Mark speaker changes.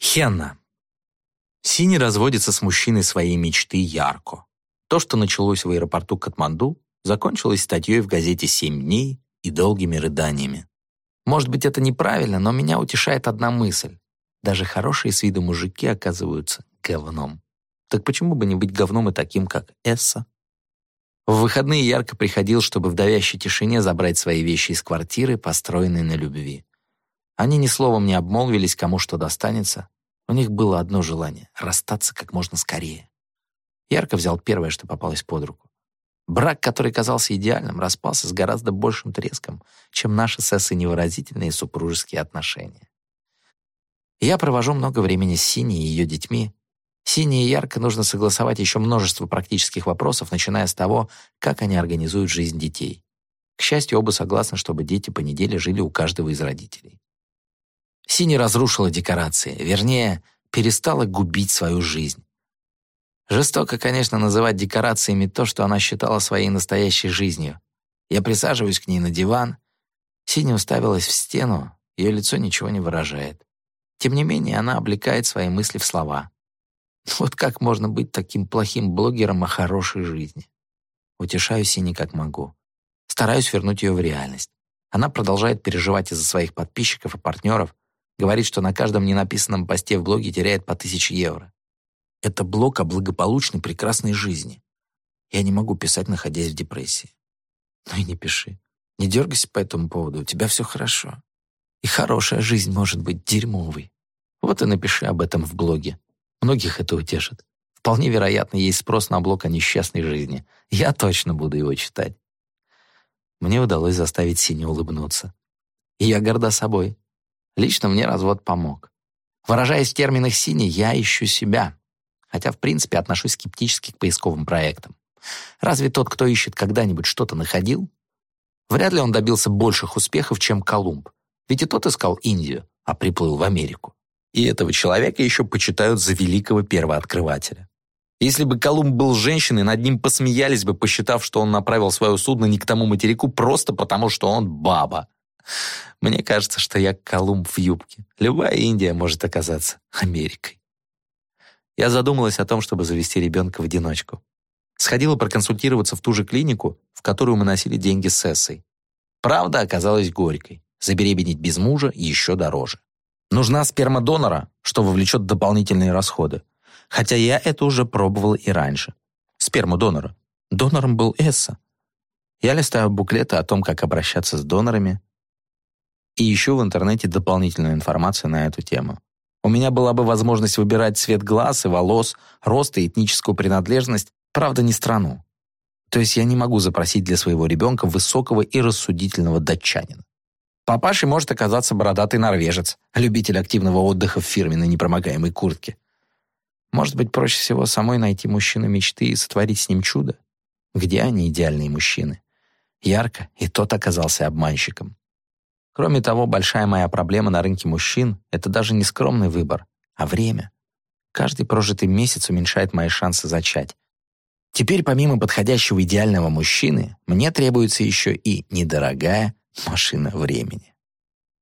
Speaker 1: Хенна. Синий разводится с мужчиной своей мечты Ярко. То, что началось в аэропорту Катманду, закончилось статьей в газете «Семь дней» и долгими рыданиями. Может быть, это неправильно, но меня утешает одна мысль. Даже хорошие с виду мужики оказываются говном. Так почему бы не быть говном и таким, как Эсса? В выходные ярко приходил, чтобы в давящей тишине забрать свои вещи из квартиры, построенной на любви. Они ни словом не обмолвились, кому что достанется. У них было одно желание — расстаться как можно скорее. Ярко взял первое, что попалось под руку. Брак, который казался идеальным, распался с гораздо большим треском, чем наши с Эссой невыразительные супружеские отношения. Я провожу много времени с Синей и ее детьми. Синей и Ярко нужно согласовать еще множество практических вопросов, начиная с того, как они организуют жизнь детей. К счастью, оба согласны, чтобы дети по неделе жили у каждого из родителей. Синий разрушила декорации, вернее, перестала губить свою жизнь. Жестоко, конечно, называть декорациями то, что она считала своей настоящей жизнью. Я присаживаюсь к ней на диван. Синя уставилась в стену, ее лицо ничего не выражает. Тем не менее, она облекает свои мысли в слова. Вот как можно быть таким плохим блогером о хорошей жизни? Утешаю Сини как могу. Стараюсь вернуть ее в реальность. Она продолжает переживать из-за своих подписчиков и партнеров, говорит, что на каждом ненаписанном посте в блоге теряет по тысяче евро. Это блог о благополучной, прекрасной жизни. Я не могу писать, находясь в депрессии. Ну и не пиши. Не дергайся по этому поводу, у тебя все хорошо. И хорошая жизнь может быть дерьмовой. Вот и напиши об этом в блоге. Многих это утешит. Вполне вероятно, есть спрос на блог о несчастной жизни. Я точно буду его читать. Мне удалось заставить Синю улыбнуться. И я горда собой. Лично мне развод помог. Выражаясь в терминах Сини, я ищу себя хотя, в принципе, отношусь скептически к поисковым проектам. Разве тот, кто ищет, когда-нибудь что-то находил? Вряд ли он добился больших успехов, чем Колумб. Ведь и тот искал Индию, а приплыл в Америку. И этого человека еще почитают за великого первооткрывателя. Если бы Колумб был женщиной, над ним посмеялись бы, посчитав, что он направил свое судно не к тому материку просто потому, что он баба. Мне кажется, что я Колумб в юбке. Любая Индия может оказаться Америкой я задумалась о том, чтобы завести ребенка в одиночку. Сходила проконсультироваться в ту же клинику, в которую мы носили деньги с Эссой. Правда оказалась горькой. Забеременеть без мужа еще дороже. Нужна сперма донора, что вовлечет дополнительные расходы. Хотя я это уже пробовал и раньше. Сперму донора. Донором был Эсса. Я листаю буклеты о том, как обращаться с донорами, и ищу в интернете дополнительную информацию на эту тему. У меня была бы возможность выбирать цвет глаз и волос, рост и этническую принадлежность, правда, не страну. То есть я не могу запросить для своего ребенка высокого и рассудительного датчанина. Папашей может оказаться бородатый норвежец, любитель активного отдыха в фирменной непромокаемой куртке. Может быть, проще всего самой найти мужчину мечты и сотворить с ним чудо? Где они, идеальные мужчины? Ярко, и тот оказался обманщиком. Кроме того, большая моя проблема на рынке мужчин — это даже не скромный выбор, а время. Каждый прожитый месяц уменьшает мои шансы зачать. Теперь помимо подходящего идеального мужчины, мне требуется еще и недорогая машина времени.